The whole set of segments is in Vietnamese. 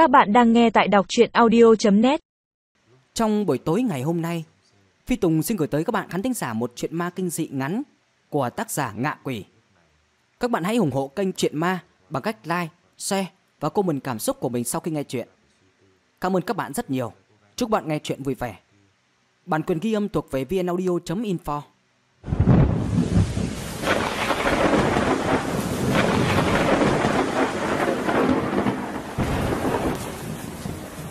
Các bạn đang nghe tại đọc chuyện audio.net Trong buổi tối ngày hôm nay, Phi Tùng xin gửi tới các bạn khán thính giả một chuyện ma kinh dị ngắn của tác giả Ngạ Quỷ. Các bạn hãy ủng hộ kênh Chuyện Ma bằng cách like, share và comment cảm xúc của mình sau khi nghe chuyện. Cảm ơn các bạn rất nhiều. Chúc bạn nghe chuyện vui vẻ. Bản quyền ghi âm thuộc về vnaudio.info.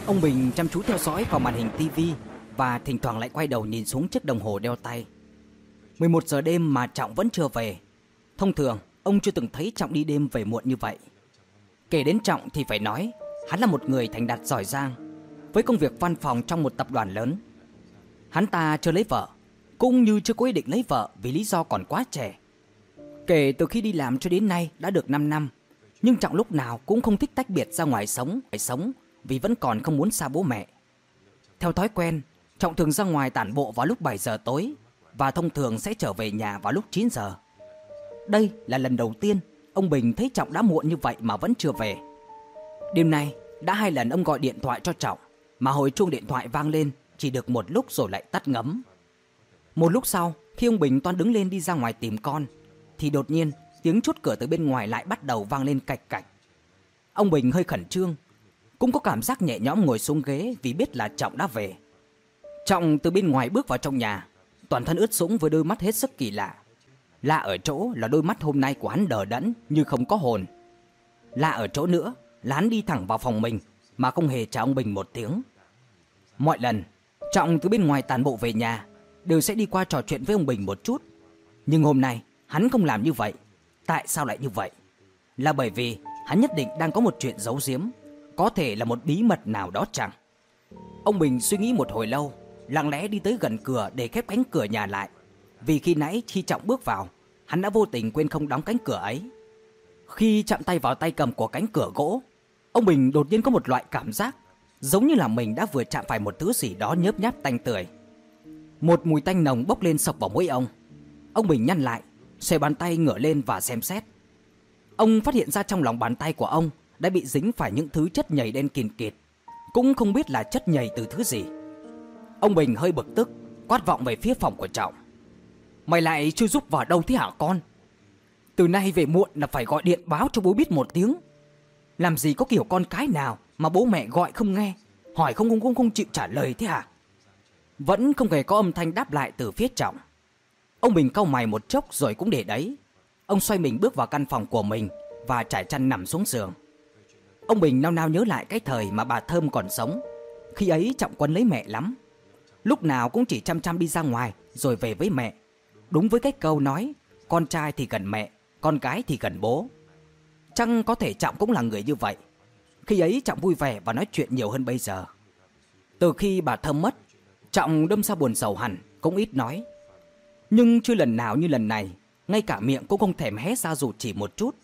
Ông Bình chăm chú theo dõi vào màn hình tivi và thỉnh thoảng lại quay đầu nhìn xuống chiếc đồng hồ đeo tay. 11 giờ đêm mà Trọng vẫn chưa về. Thông thường, ông chưa từng thấy Trọng đi đêm về muộn như vậy. Kể đến Trọng thì phải nói, hắn là một người thành đạt giỏi giang, với công việc văn phòng trong một tập đoàn lớn. Hắn ta chưa lấy vợ, cũng như chưa có ý định lấy vợ vì lý do còn quá trẻ. Kể từ khi đi làm cho đến nay đã được 5 năm, nhưng Trọng lúc nào cũng không thích tách biệt ra ngoài sống, phải sống vì vẫn còn không muốn xa bố mẹ. Theo thói quen, Trọng thường ra ngoài tản bộ vào lúc 7 giờ tối và thông thường sẽ trở về nhà vào lúc 9 giờ. Đây là lần đầu tiên ông Bình thấy Trọng đã muộn như vậy mà vẫn chưa về. Đêm nay, đã hai lần ông gọi điện thoại cho Trọng, mà hồi chuông điện thoại vang lên chỉ được một lúc rồi lại tắt ngấm. Một lúc sau, khi ông Bình toan đứng lên đi ra ngoài tìm con, thì đột nhiên tiếng chốt cửa từ bên ngoài lại bắt đầu vang lên cạch cạch. Ông Bình hơi khẩn trương, cũng có cảm giác nhẹ nhõm ngồi xuống ghế vì biết là Trọng đã về. Trọng từ bên ngoài bước vào trong nhà, toàn thân ướt sũng với đôi mắt hết sức kỳ lạ. Lạ ở chỗ là đôi mắt hôm nay của hắn đờ đẫn như không có hồn. Lạ ở chỗ nữa là hắn đi thẳng vào phòng mình mà không hề chào ông Bình một tiếng. Mọi lần, Trọng từ bên ngoài tàn bộ về nhà đều sẽ đi qua trò chuyện với ông Bình một chút. Nhưng hôm nay, hắn không làm như vậy. Tại sao lại như vậy? Là bởi vì hắn nhất định đang có một chuyện giấu giếm, có thể là một bí mật nào đó chẳng. Ông Bình suy nghĩ một hồi lâu, lặng lẽ đi tới gần cửa để khép cánh cửa nhà lại. Vì khi nãy khi Trọng bước vào, hắn đã vô tình quên không đóng cánh cửa ấy. Khi chạm tay vào tay cầm của cánh cửa gỗ, ông Bình đột nhiên có một loại cảm giác giống như là mình đã vừa chạm phải một thứ gì đó nhớp nháp tanh tưởi. Một mùi tanh nồng bốc lên sộc vào mũi ông. Ông Bình nhăn lại, xòe bàn tay ngửa lên và xem xét. Ông phát hiện ra trong lòng bàn tay của ông đã bị dính phải những thứ chất nhầy đen kìn kịt, cũng không biết là chất nhầy từ thứ gì. Ông Bình hơi bực tức, quát vọng về phía phòng của Trọng. Mày lại chưa giúp vào đâu thế hả con? Từ nay về muộn là phải gọi điện báo cho bố biết một tiếng. Làm gì có kiểu con cái nào mà bố mẹ gọi không nghe, hỏi không không không không chịu trả lời thế hả? Vẫn không hề có âm thanh đáp lại từ phía Trọng. Ông Bình cau mày một chốc rồi cũng để đấy. Ông xoay mình bước vào căn phòng của mình và trải chăn nằm xuống giường. Ông Bình nao nao nhớ lại cái thời mà bà Thơm còn sống. Khi ấy Trọng Quân lấy mẹ lắm. Lúc nào cũng chỉ chăm chăm đi ra ngoài rồi về với mẹ. Đúng với cái câu nói, con trai thì gần mẹ, con gái thì gần bố. Chăng có thể Trọng cũng là người như vậy. Khi ấy Trọng vui vẻ và nói chuyện nhiều hơn bây giờ. Từ khi bà Thơm mất, Trọng đâm ra buồn sầu hẳn, cũng ít nói. Nhưng chưa lần nào như lần này, ngay cả miệng cũng không thèm hé ra dù chỉ một chút.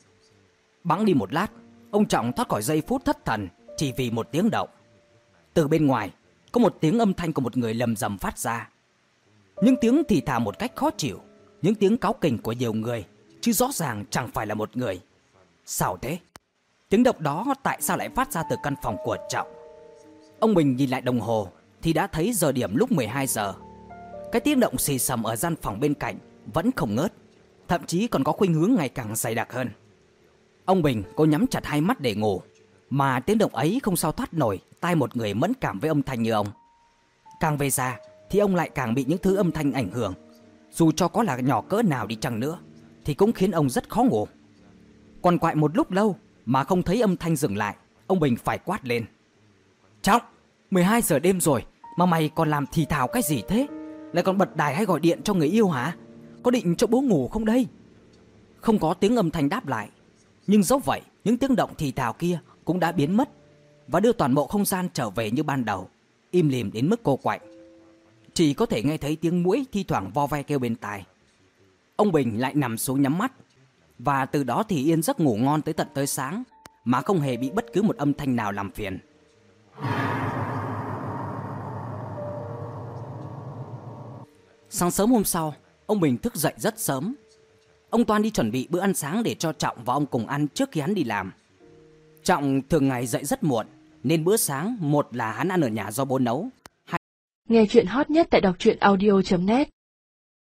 Bẵng đi một lát, ông Trọng thoát khỏi giây phút thất thần chỉ vì một tiếng động. Từ bên ngoài, có một tiếng âm thanh của một người lầm rầm phát ra. Những tiếng thì thào một cách khó chịu, những tiếng cáo kỉnh của nhiều người, chứ rõ ràng chẳng phải là một người. Sao thế? Tiếng động đó tại sao lại phát ra từ căn phòng của Trọng? Ông Bình nhìn lại đồng hồ thì đã thấy giờ điểm lúc 12 giờ. Cái tiếng động xì xầm ở gian phòng bên cạnh vẫn không ngớt, thậm chí còn có khuynh hướng ngày càng dày đặc hơn. Ông Bình cố nhắm chặt hai mắt để ngủ, mà tiếng động ấy không sao thoát nổi tai một người mẫn cảm với âm thanh như ông. Càng về già thì ông lại càng bị những thứ âm thanh ảnh hưởng, dù cho có là nhỏ cỡ nào đi chăng nữa thì cũng khiến ông rất khó ngủ. Còn quại một lúc lâu mà không thấy âm thanh dừng lại, ông Bình phải quát lên. Trọng, 12 giờ đêm rồi mà mày còn làm thì thào cái gì thế? Lại còn bật đài hay gọi điện cho người yêu hả? Có định cho bố ngủ không đây? Không có tiếng âm thanh đáp lại. Nhưng dẫu vậy, những tiếng động thì thào kia cũng đã biến mất và đưa toàn bộ không gian trở về như ban đầu, im lìm đến mức cô quạnh. Chỉ có thể nghe thấy tiếng mũi thi thoảng vo ve kêu bên tai. Ông Bình lại nằm xuống nhắm mắt và từ đó thì yên giấc ngủ ngon tới tận tới sáng mà không hề bị bất cứ một âm thanh nào làm phiền. Sáng sớm hôm sau, ông Bình thức dậy rất sớm. Ông Toan đi chuẩn bị bữa ăn sáng để cho Trọng và ông cùng ăn trước khi hắn đi làm. Trọng thường ngày dậy rất muộn Nên bữa sáng một là hắn ăn ở nhà do bố nấu, Nghe chuyện hot nhất tại đọc truyện audio.net